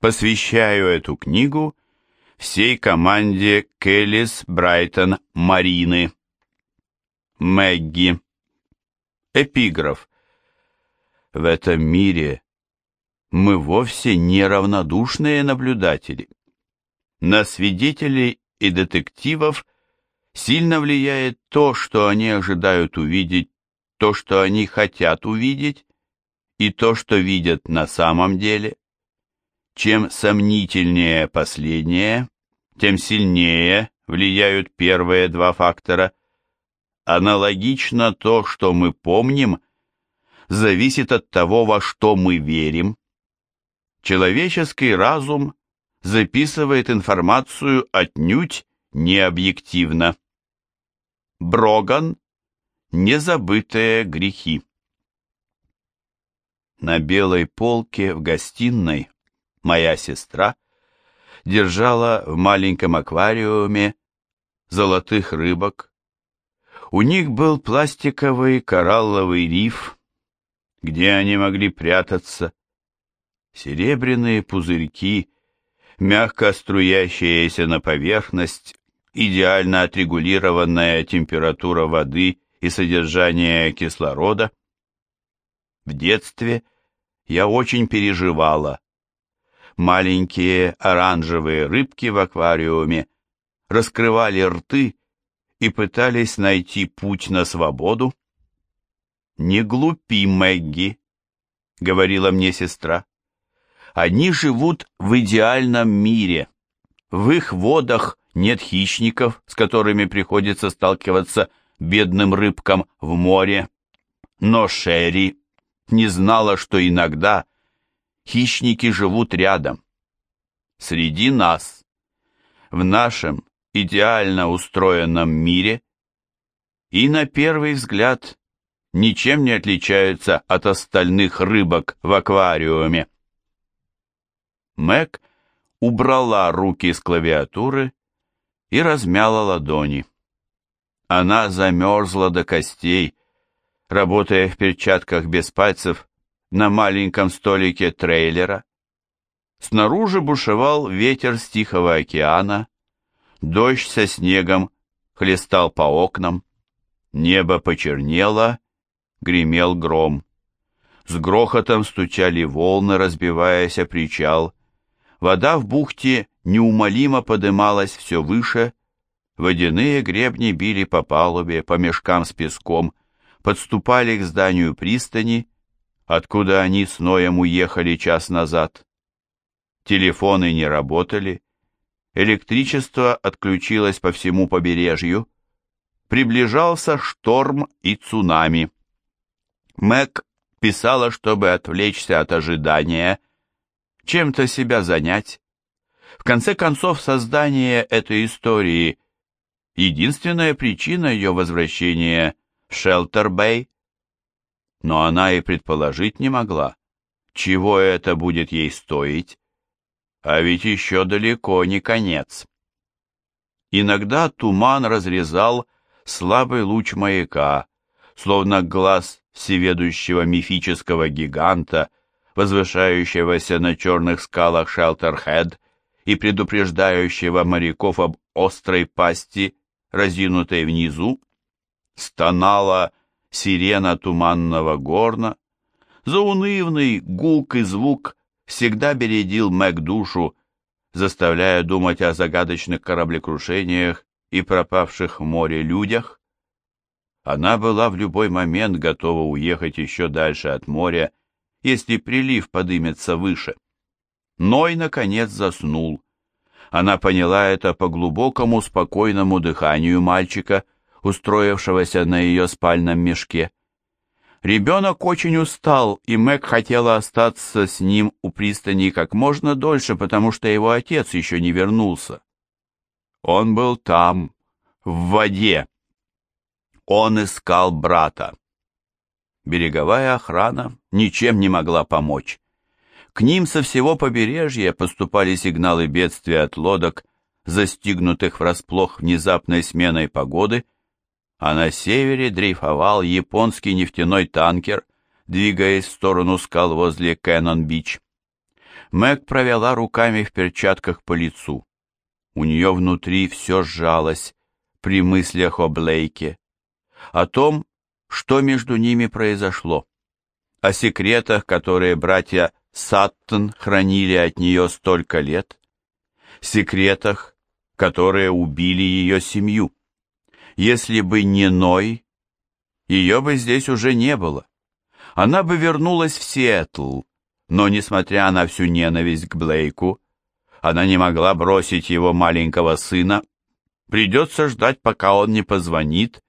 Посвящаю эту книгу всей команде Келлис Брайтон Марины. Мэгги. Эпиграф. В этом мире мы вовсе не равнодушные наблюдатели. На свидетелей и детективов сильно влияет то, что они ожидают увидеть, то, что они хотят увидеть, и то, что видят на самом деле. Чем сомнительнее последнее, тем сильнее влияют первые два фактора. Аналогично то, что мы помним, зависит от того, во что мы верим. Человеческий разум записывает информацию отнюдь не объективно. Броган. Незабытые грехи. На белой полке в гостиной моя сестра держала в маленьком аквариуме золотых рыбок. У них был пластиковый коралловый риф, где они могли прятаться, серебряные пузырьки, мягко струящиеся на поверхность, идеально отрегулированная температура воды и содержание кислорода. В детстве я очень переживала. Маленькие оранжевые рыбки в аквариуме раскрывали рты и пытались найти путь на свободу. «Не глупи, Мэгги», — говорила мне сестра. «Они живут в идеальном мире. В их водах нет хищников, с которыми приходится сталкиваться бедным рыбкам в море. Но Шерри не знала, что иногда хищники живут рядом, среди нас, в нашем идеально устроенном мире, и на первый взгляд ничем не отличаются от остальных рыбок в аквариуме. Мэг убрала руки с клавиатуры и размяла ладони. Она замерзла до костей, работая в перчатках без пальцев на маленьком столике трейлера. Снаружи бушевал ветер с Тихого океана, дождь со снегом хлестал по окнам, небо почернело, гремел гром. С грохотом стучали волны, разбиваясь о причал. Вода в бухте неумолимо подымалась все выше, водяные гребни били по палубе, по мешкам с песком, подступали к зданию пристани, откуда они с Ноем уехали час назад. Телефоны не работали, электричество отключилось по всему побережью, приближался шторм и цунами. Мэг писала, чтобы отвлечься от ожидания, чем-то себя занять. В конце концов, создание этой истории — единственная причина ее возвращения — Шелтер-Бэй. Но она и предположить не могла, чего это будет ей стоить. А ведь еще далеко не конец. Иногда туман разрезал слабый луч маяка, словно глаз всеведущего мифического гиганта, возвышающегося на черных скалах Шелтерхед и предупреждающего моряков об острой пасти, разинутой внизу, стонала сирена туманного горна, заунывный гулк и звук всегда бередил Мэг душу, заставляя думать о загадочных кораблекрушениях и пропавших в море людях. Она была в любой момент готова уехать еще дальше от моря, если прилив подымется выше. Ной, наконец, заснул. Она поняла это по глубокому спокойному дыханию мальчика — устроившегося на ее спальном мешке. Ребенок очень устал, и Мэг хотела остаться с ним у пристани как можно дольше, потому что его отец еще не вернулся. Он был там, в воде. Он искал брата. Береговая охрана ничем не могла помочь. К ним со всего побережья поступали сигналы бедствия от лодок, застигнутых врасплох внезапной сменой погоды, а на севере дрейфовал японский нефтяной танкер, двигаясь в сторону скал возле Кэнон-Бич. Мэг провела руками в перчатках по лицу. У нее внутри все сжалось при мыслях о Блейке, о том, что между ними произошло, о секретах, которые братья Саттон хранили от нее столько лет, секретах, которые убили ее семью. Если бы не Ной, ее бы здесь уже не было. Она бы вернулась в Сиэтл, но, несмотря на всю ненависть к Блейку, она не могла бросить его маленького сына. Придется ждать, пока он не позвонит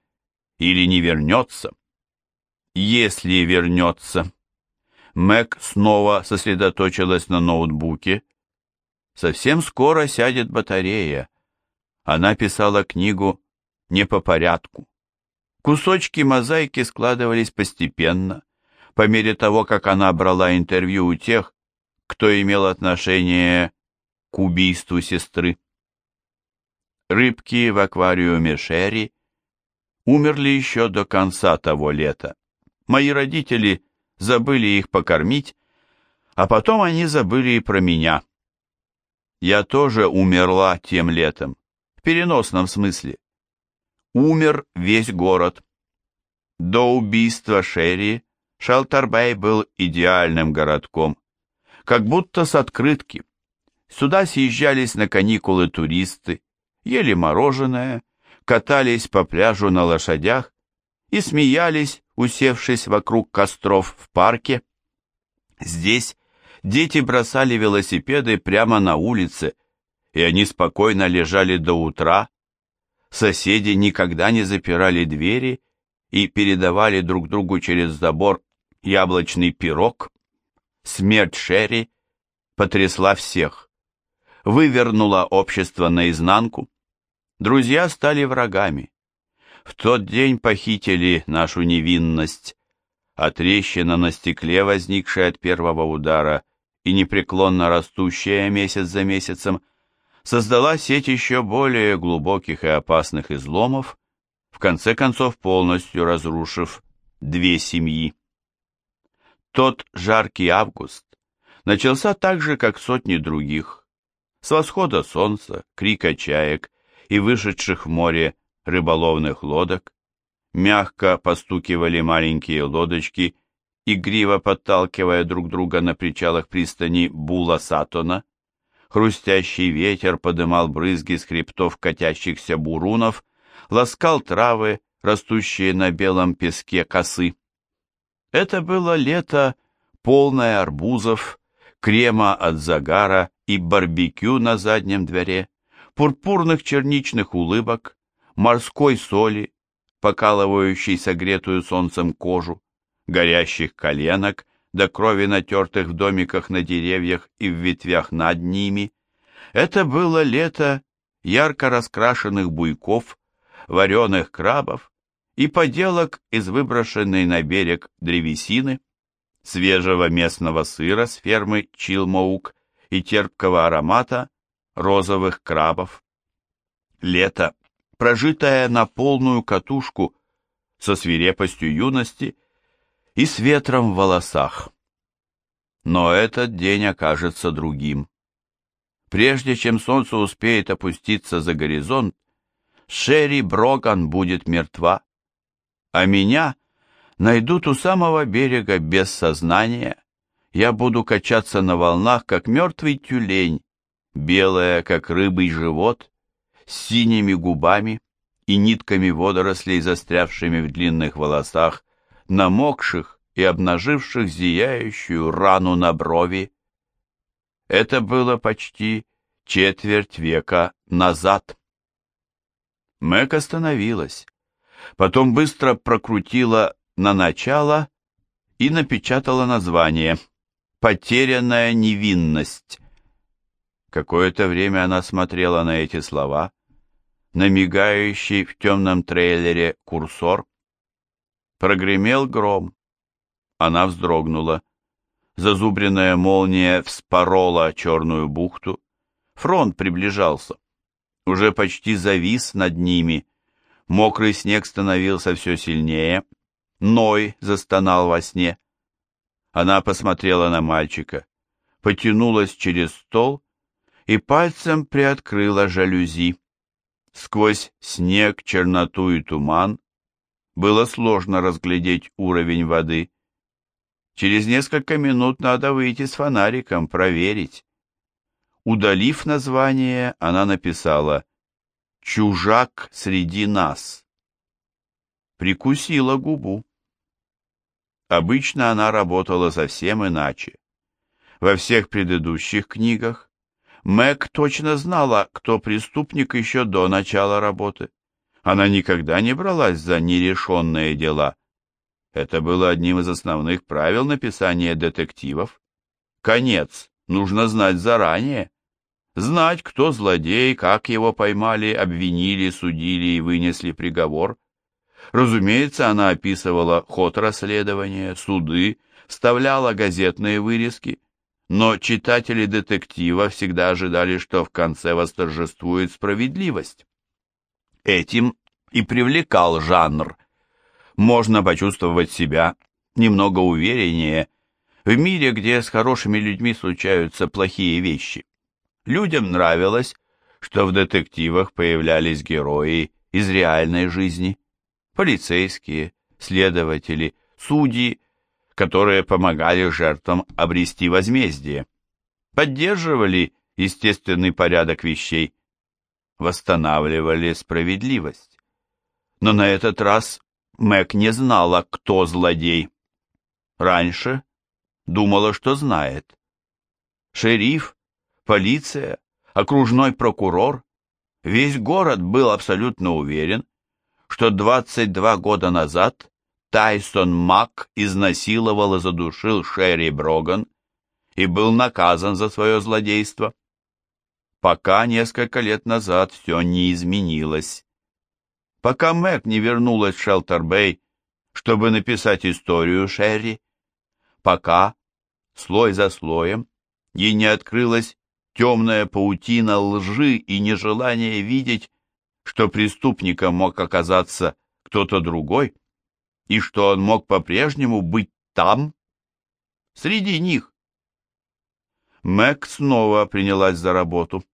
или не вернется. Если вернется. Мэг снова сосредоточилась на ноутбуке. Совсем скоро сядет батарея. Она писала книгу не по порядку. Кусочки мозаики складывались постепенно, по мере того, как она брала интервью у тех, кто имел отношение к убийству сестры. Рыбки в аквариуме Шерри умерли еще до конца того лета. Мои родители забыли их покормить, а потом они забыли и про меня. Я тоже умерла тем летом, в переносном смысле. Умер весь город. До убийства Шерри Шелтербей был идеальным городком, как будто с открытки. Сюда съезжались на каникулы туристы, ели мороженое, катались по пляжу на лошадях и смеялись, усевшись вокруг костров в парке. Здесь дети бросали велосипеды прямо на улице, и они спокойно лежали до утра. Соседи никогда не запирали двери и передавали друг другу через забор яблочный пирог. Смерть Шерри потрясла всех вывернула общество наизнанку. Друзья стали врагами. В тот день похитили нашу невинность, а трещина на стекле, возникшая от первого удара и непреклонно растущая месяц за месяцем, создала сеть еще более глубоких и опасных изломов, в конце концов полностью разрушив две семьи. Тот жаркий август начался так же, как сотни других, с восхода солнца, крика чаек и вышедших в море рыболовных лодок, мягко постукивали маленькие лодочки, игриво подталкивая друг друга на причалах пристани Була Сатона. Хрустящий ветер подымал брызги с хребтов катящихся бурунов, ласкал травы, растущие на белом песке косы. Это было лето, полное арбузов, крема от загара и барбекю на заднем дворе, пурпурных черничных улыбок, морской соли, покалывающей согретую солнцем кожу, горящих коленок до крови натертых в домиках на деревьях и в ветвях над ними. Это было лето ярко раскрашенных буйков, вареных крабов и поделок из выброшенной на берег древесины, свежего местного сыра с фермы Чилмоук и терпкого аромата розовых крабов. Лето, прожитое на полную катушку со свирепостью юности и с ветром в волосах. Но этот день окажется другим. Прежде чем солнце успеет опуститься за горизонт, Шерри Броган будет мертва, а меня найдут у самого берега без сознания я буду качаться на волнах, как мертвый тюлень, белая, как рыбий живот, с синими губами и нитками водорослей, застрявшими в длинных волосах, намокших и обнаживших зияющую рану на брови. Это было почти четверть века назад. Мэг остановилась, потом быстро прокрутила на начало и напечатала название — Потерянная невинность. Какое-то время она смотрела на эти слова, на мигающий в темном трейлере курсор. Прогремел гром. Она вздрогнула. Зазубренная молния вспорола черную бухту. Фронт приближался. Уже почти завис над ними. Мокрый снег становился все сильнее. Ной застонал во сне. Она посмотрела на мальчика. потянулась через стол и пальцем приоткрыла жалюзи. Сквозь снег, черноту и туман было сложно разглядеть уровень воды. Через несколько минут надо выйти с фонариком, проверить. Удалив название, она написала «Чужак среди нас». Прикусила губу. Обычно она работала совсем иначе. Во всех предыдущих книгах Мэг точно знала, кто преступник еще до начала работы. Она никогда не бралась за нерешенные дела. Это было одним из основных правил написания детективов. Конец нужно знать заранее. Знать, кто злодей, как его поймали, обвинили, судили и вынесли приговор. Разумеется, она описывала ход расследования, суды, вставляла газетные вырезки, но читатели детектива всегда ожидали, что в конце восторжествует справедливость. Этим и привлекал жанр. Можно почувствовать себя немного увереннее в мире, где с хорошими людьми случаются плохие вещи. Людям нравилось, что в детективах появлялись герои из реальной жизни. Полицейские, следователи, судьи, которые помогали жертвам обрести возмездие, поддерживали естественный порядок вещей, восстанавливали справедливость. Но на этот раз Мэг не знала, кто злодей. Раньше думала, что знает. Шериф полиция, окружной прокурор, весь город был абсолютно уверен, что 22 года назад Тайсон Мак изнасиловал и задушил Шерри Броган и был наказан за свое злодейство. Пока несколько лет назад все не изменилось. Пока Мэг не вернулась в Шелтер-Бэй, чтобы написать историю Шерри, пока, слой за слоем, ей не открылась темная паутина лжи и нежелание видеть, что преступником мог оказаться кто-то другой, и что он мог по-прежнему быть там, среди них. Мэг снова принялась за работу.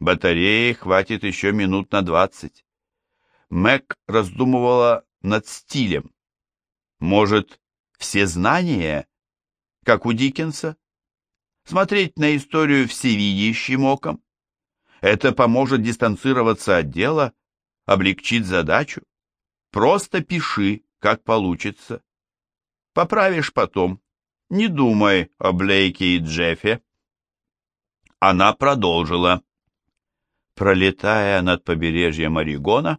Батареи хватит еще минут на двадцать. Мэг раздумывала над стилем. Может, все знания, как у Диккенса? смотреть на историю всевидящим оком. Это поможет дистанцироваться от дела, облегчит задачу. Просто пиши, как получится. Поправишь потом. Не думай о Блейке и Джеффе. Она продолжила. Пролетая над побережьем Орегона,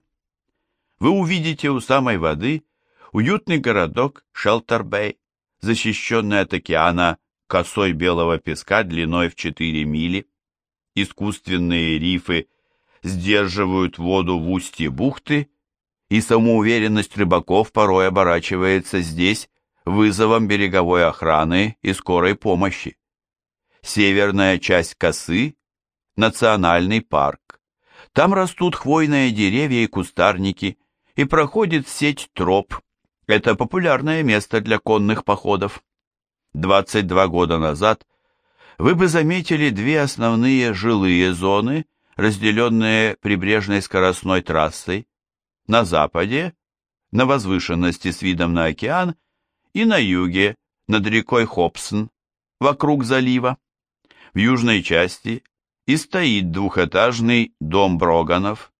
вы увидите у самой воды уютный городок Шелтер-Бэй, защищенный от океана косой белого песка длиной в 4 мили. Искусственные рифы сдерживают воду в устье бухты, и самоуверенность рыбаков порой оборачивается здесь вызовом береговой охраны и скорой помощи. Северная часть косы – национальный парк. Там растут хвойные деревья и кустарники, и проходит сеть троп. Это популярное место для конных походов. 22 года назад вы бы заметили две основные жилые зоны, разделенные прибрежной скоростной трассой. На западе, на возвышенности с видом на океан, и на юге, над рекой Хобсон, вокруг залива. В южной части и стоит двухэтажный дом Броганов.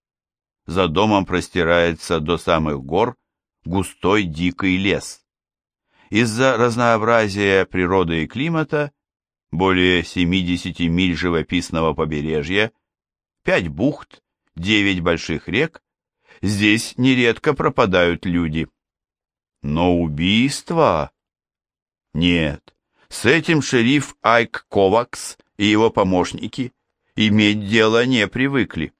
За домом простирается до самых гор густой дикий лес. Из-за разнообразия природы и климата, более 70 миль живописного побережья, 5 бухт, 9 больших рек, здесь нередко пропадают люди. Но убийство? Нет, с этим шериф Айк Ковакс и его помощники иметь дело не привыкли.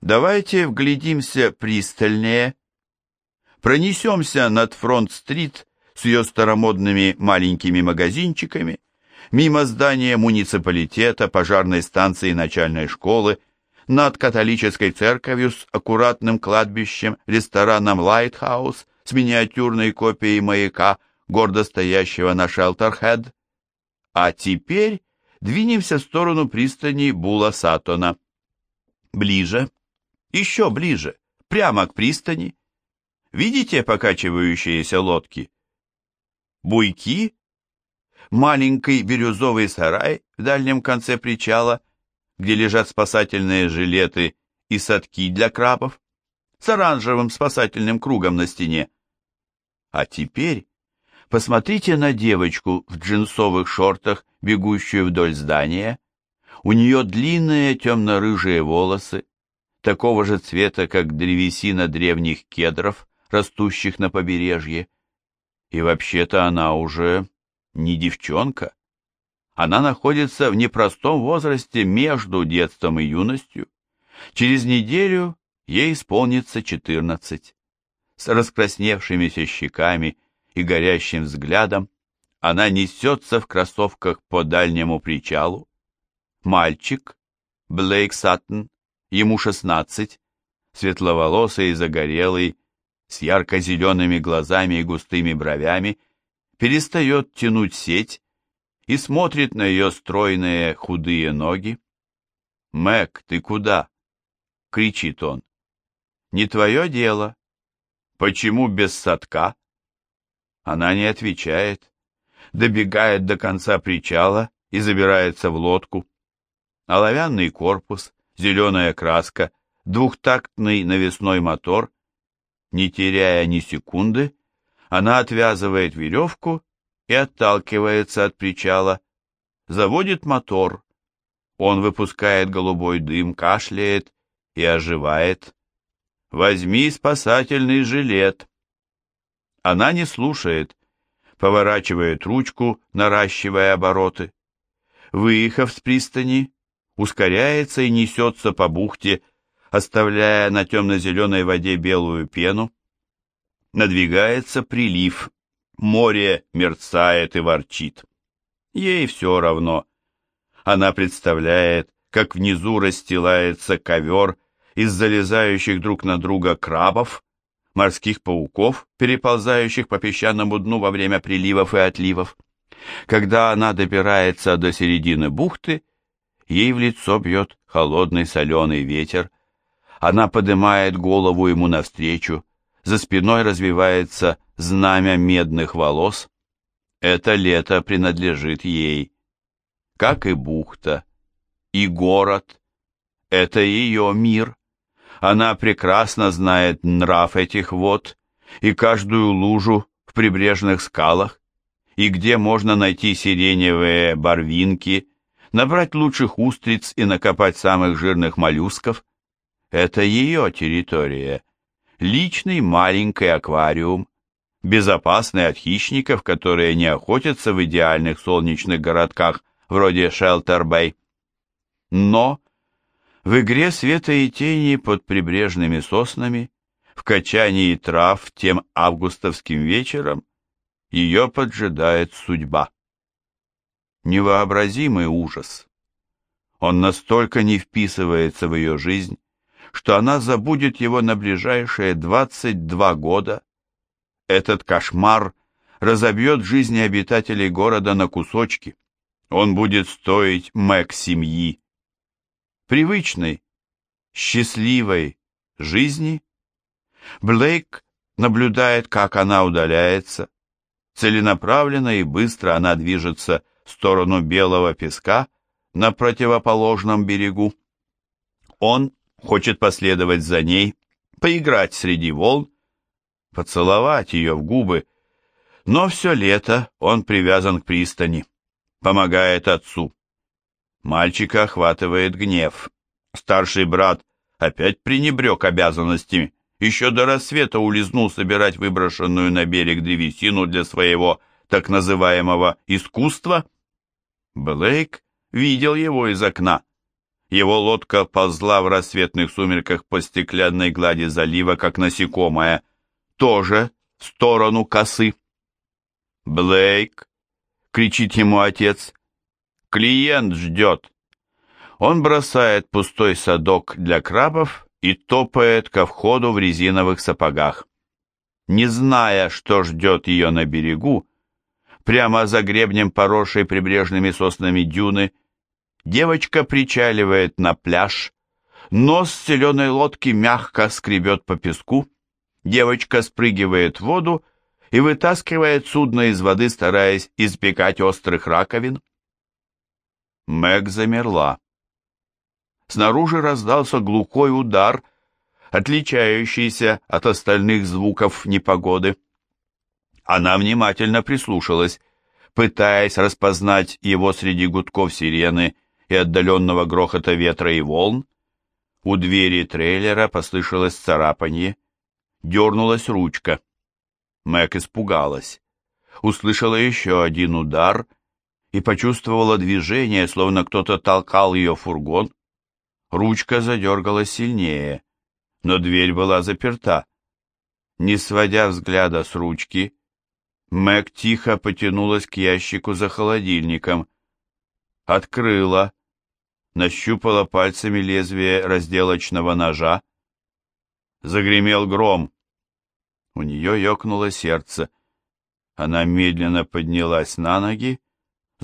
Давайте вглядимся пристальнее, пронесемся над Фронт-стрит с ее старомодными маленькими магазинчиками, мимо здания муниципалитета, пожарной станции начальной школы, над католической церковью с аккуратным кладбищем, рестораном «Лайтхаус» с миниатюрной копией маяка, гордо стоящего на Шелтерхед. А теперь двинемся в сторону пристани Була-Сатона. Ближе, еще ближе, прямо к пристани. Видите покачивающиеся лодки? Буйки? Маленький бирюзовый сарай в дальнем конце причала, где лежат спасательные жилеты и садки для крабов, с оранжевым спасательным кругом на стене. А теперь посмотрите на девочку в джинсовых шортах, бегущую вдоль здания. У нее длинные темно-рыжие волосы, такого же цвета, как древесина древних кедров, растущих на побережье. И вообще-то она уже не девчонка. Она находится в непростом возрасте между детством и юностью. Через неделю ей исполнится четырнадцать. С раскрасневшимися щеками и горящим взглядом она несется в кроссовках по дальнему причалу. Мальчик, Блейк Саттон, ему шестнадцать, светловолосый и загорелый, с ярко-зелеными глазами и густыми бровями, перестает тянуть сеть и смотрит на ее стройные худые ноги. «Мэг, ты куда?» — кричит он. «Не твое дело. Почему без садка?» Она не отвечает, добегает до конца причала и забирается в лодку. Оловянный корпус, зеленая краска, двухтактный навесной мотор. Не теряя ни секунды, она отвязывает веревку и отталкивается от причала, заводит мотор. Он выпускает голубой дым, кашляет и оживает. «Возьми спасательный жилет». Она не слушает, поворачивает ручку, наращивая обороты. Выехав с пристани, ускоряется и несется по бухте, оставляя на темно-зеленой воде белую пену. Надвигается прилив, море мерцает и ворчит. Ей все равно. Она представляет, как внизу расстилается ковер из залезающих друг на друга крабов, морских пауков, переползающих по песчаному дну во время приливов и отливов. Когда она добирается до середины бухты, ей в лицо бьет холодный соленый ветер. Она поднимает голову ему навстречу, за спиной развивается знамя медных волос. Это лето принадлежит ей, как и бухта, и город. Это ее мир. Она прекрасно знает нрав этих вод и каждую лужу в прибрежных скалах, и где можно найти сиреневые барвинки, набрать лучших устриц и накопать самых жирных моллюсков. Это ее территория, личный маленький аквариум, безопасный от хищников, которые не охотятся в идеальных солнечных городках вроде Шелтер-Бэй. Но в игре света и тени под прибрежными соснами, в качании трав тем августовским вечером, ее поджидает судьба. Невообразимый ужас. Он настолько не вписывается в ее жизнь, что она забудет его на ближайшие 22 года. Этот кошмар разобьет жизни обитателей города на кусочки. Он будет стоить Мэг семьи привычной, счастливой жизни. Блейк наблюдает, как она удаляется. Целенаправленно и быстро она движется в сторону белого песка на противоположном берегу. Он хочет последовать за ней, поиграть среди волн, поцеловать ее в губы, но все лето он привязан к пристани, помогает отцу. Мальчика охватывает гнев. Старший брат опять пренебрег обязанностями. Еще до рассвета улизнул собирать выброшенную на берег древесину для своего так называемого искусства. Блейк видел его из окна. Его лодка ползла в рассветных сумерках по стеклянной глади залива, как насекомое, тоже в сторону косы. «Блейк!» — кричит ему отец. Клиент ждет. Он бросает пустой садок для крабов и топает ко входу в резиновых сапогах. Не зная, что ждет ее на берегу, Прямо за гребнем поросшей прибрежными соснами дюны девочка причаливает на пляж, нос зеленой лодки мягко скребет по песку, девочка спрыгивает в воду и вытаскивает судно из воды, стараясь избегать острых раковин. Мэг замерла. Снаружи раздался глухой удар, отличающийся от остальных звуков непогоды. Она внимательно прислушалась, пытаясь распознать его среди гудков сирены и отдаленного грохота ветра и волн. У двери трейлера послышалось царапанье, дернулась ручка. Мэг испугалась. Услышала еще один удар и почувствовала движение, словно кто-то толкал ее фургон. Ручка задергалась сильнее, но дверь была заперта. Не сводя взгляда с ручки, Мэг тихо потянулась к ящику за холодильником. Открыла, нащупала пальцами лезвие разделочного ножа. Загремел гром. У нее ёкнуло сердце. Она медленно поднялась на ноги,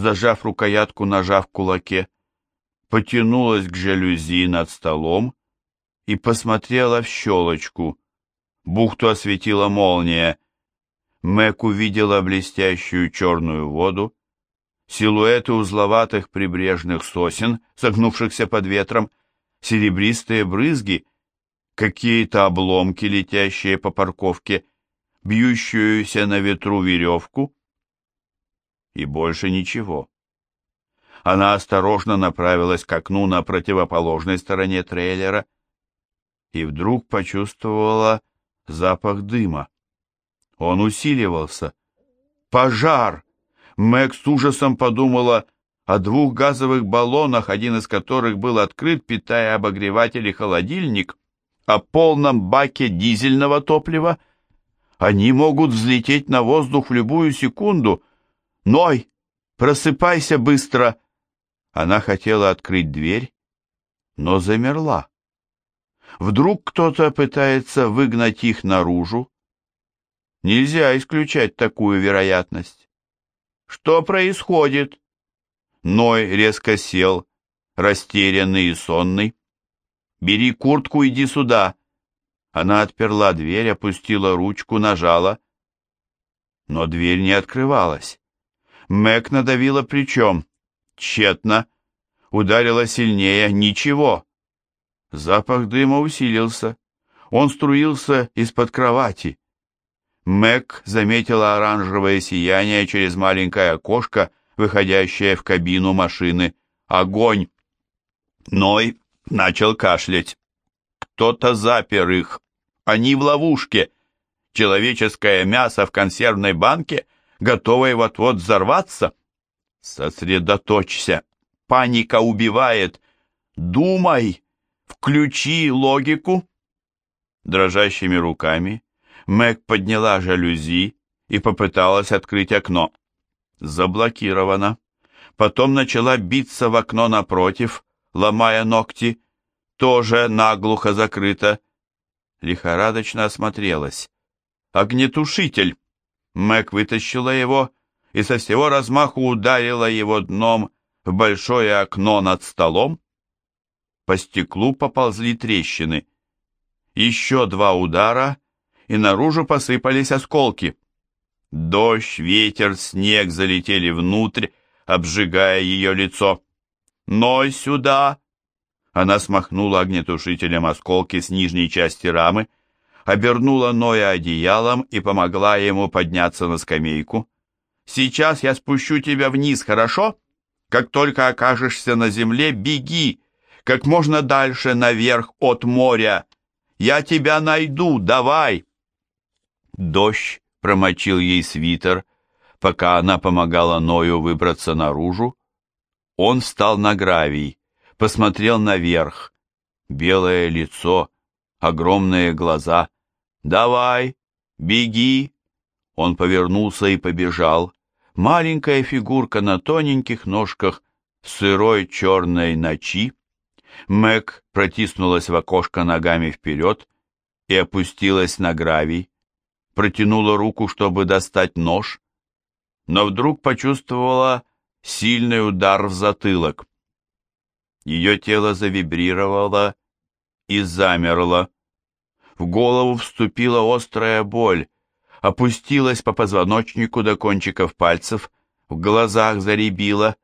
зажав рукоятку ножа в кулаке, потянулась к жалюзи над столом и посмотрела в щелочку. Бухту осветила молния. Мэг увидела блестящую черную воду, силуэты узловатых прибрежных сосен, согнувшихся под ветром, серебристые брызги какие-то обломки, летящие по парковке, бьющуюся на ветру веревку, и больше ничего. Она осторожно направилась к окну на противоположной стороне трейлера и вдруг почувствовала запах дыма. Он усиливался. Пожар! Мэг с ужасом подумала о двух газовых баллонах, один из которых был открыт, питая обогреватель и холодильник о полном баке дизельного топлива. Они могут взлететь на воздух в любую секунду. Ной, просыпайся быстро!» Она хотела открыть дверь, но замерла. Вдруг кто-то пытается выгнать их наружу? Нельзя исключать такую вероятность. Что происходит? Ной резко сел, растерянный и сонный. «Бери куртку, иди сюда!» Она отперла дверь, опустила ручку, нажала. Но дверь не открывалась. Мэг надавила плечом. Тщетно. Ударила сильнее. Ничего. Запах дыма усилился. Он струился из-под кровати. Мэг заметила оранжевое сияние через маленькое окошко, выходящее в кабину машины. Огонь! Ной начал кашлять. Кто-то запер их. Они в ловушке. Человеческое мясо в консервной банке, готовое вот-вот взорваться. Сосредоточься. Паника убивает. Думай. Включи логику. Дрожащими руками Мэг подняла жалюзи и попыталась открыть окно. Заблокировано. Потом начала биться в окно напротив, ломая ногти, тоже наглухо закрыто. Лихорадочно осмотрелась. Огнетушитель! Мэг вытащила его и со всего размаху ударила его дном в большое окно над столом. По стеклу поползли трещины. Еще два удара, и наружу посыпались осколки. Дождь, ветер, снег залетели внутрь, обжигая ее лицо. «Ной сюда!» Она смахнула огнетушителем осколки с нижней части рамы, обернула Ноя одеялом и помогла ему подняться на скамейку. «Сейчас я спущу тебя вниз, хорошо? Как только окажешься на земле, беги, как можно дальше наверх от моря. Я тебя найду, давай!» Дождь промочил ей свитер, пока она помогала Ною выбраться наружу, он встал на гравий, посмотрел наверх. Белое лицо, огромные глаза. «Давай, беги!» Он повернулся и побежал. Маленькая фигурка на тоненьких ножках в сырой черной ночи. Мэг протиснулась в окошко ногами вперед и опустилась на гравий. Протянула руку, чтобы достать нож, но вдруг почувствовала сильный удар в затылок. Ее тело завибрировало и замерло. В голову вступила острая боль, опустилась по позвоночнику до кончиков пальцев, в глазах заребила.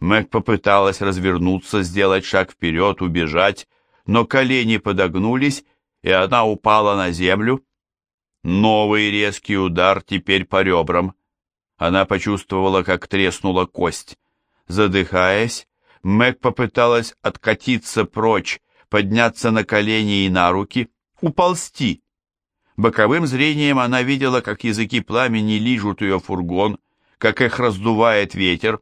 Мэг попыталась развернуться, сделать шаг вперед, убежать, но колени подогнулись, и она упала на землю. Новый резкий удар теперь по ребрам. Она почувствовала, как треснула кость. Задыхаясь, Мэг попыталась откатиться прочь, подняться на колени и на руки, уползти. Боковым зрением она видела, как языки пламени лижут ее фургон, как их раздувает ветер.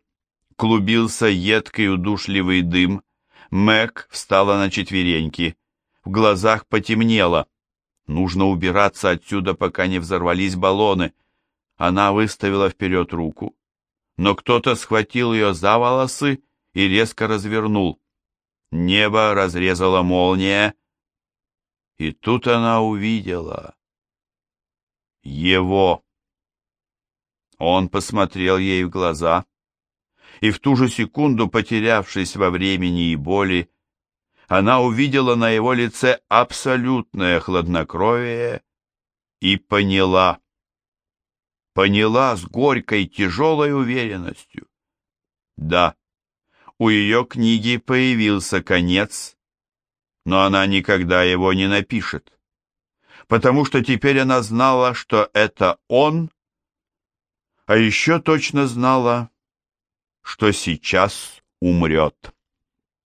Клубился едкий удушливый дым. Мэг встала на четвереньки. В глазах потемнело. Нужно убираться отсюда, пока не взорвались баллоны. Она выставила вперед руку. Но кто-то схватил ее за волосы и резко развернул. Небо разрезала молния, и тут она увидела его. Он посмотрел ей в глаза, и в ту же секунду, потерявшись во времени и боли, она увидела на его лице абсолютное хладнокровие и поняла. Поняла с горькой, тяжелой уверенностью. Да, у ее книги появился конец, но она никогда его не напишет потому что теперь она знала, что это он, а еще точно знала, что сейчас умрет.